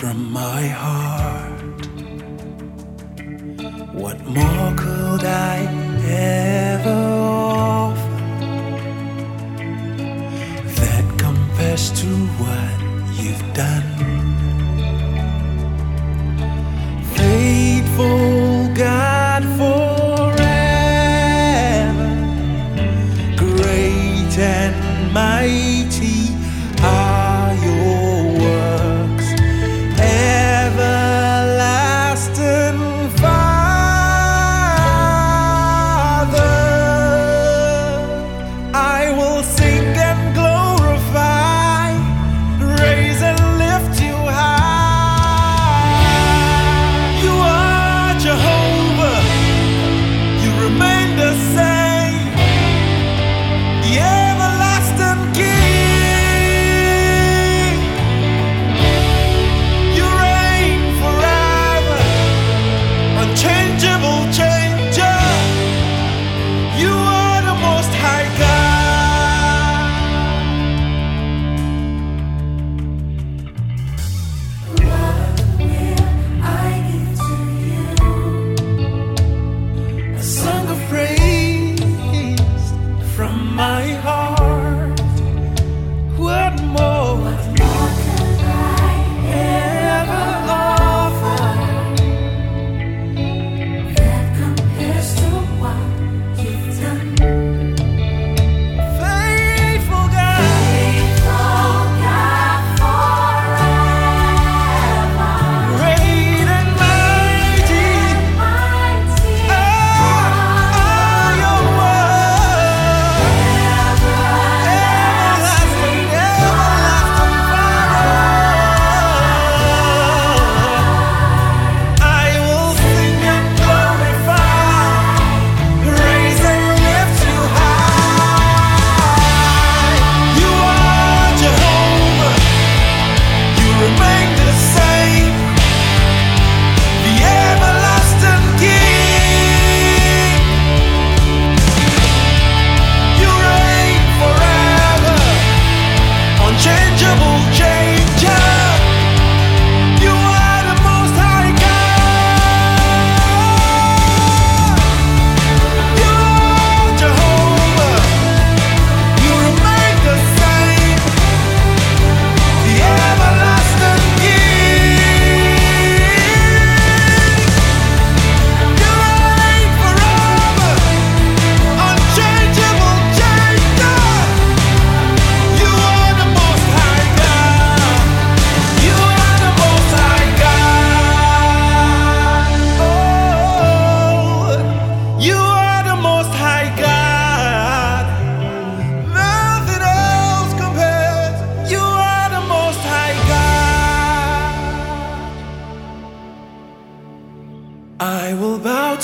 from my heart. What more could I ever offer that confess to what you've done? Faithful God forever, great and mighty.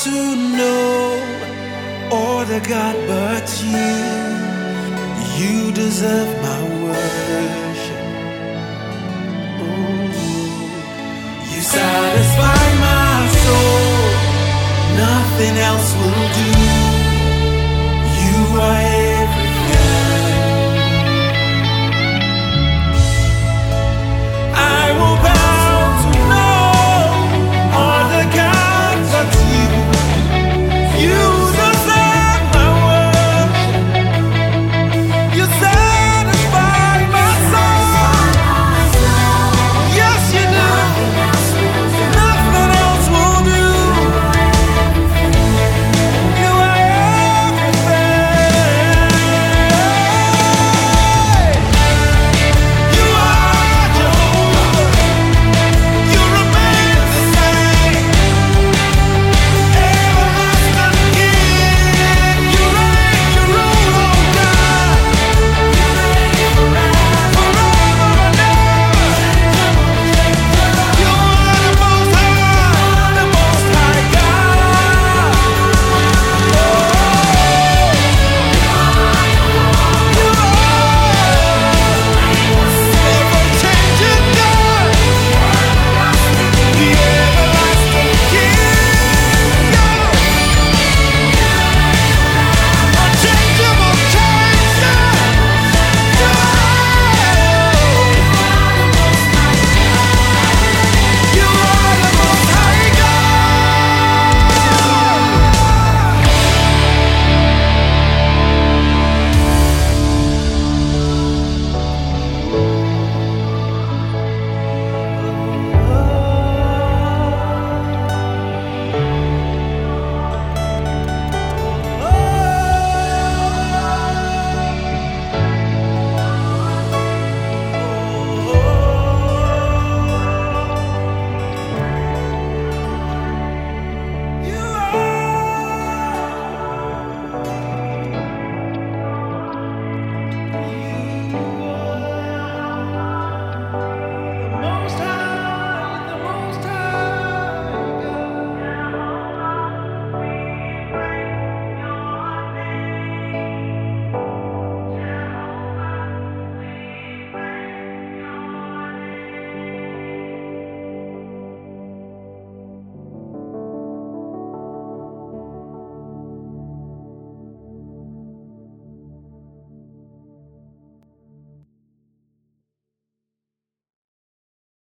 to know other God but you. You deserve my worship. Oh, you satisfy my soul. Nothing else will do.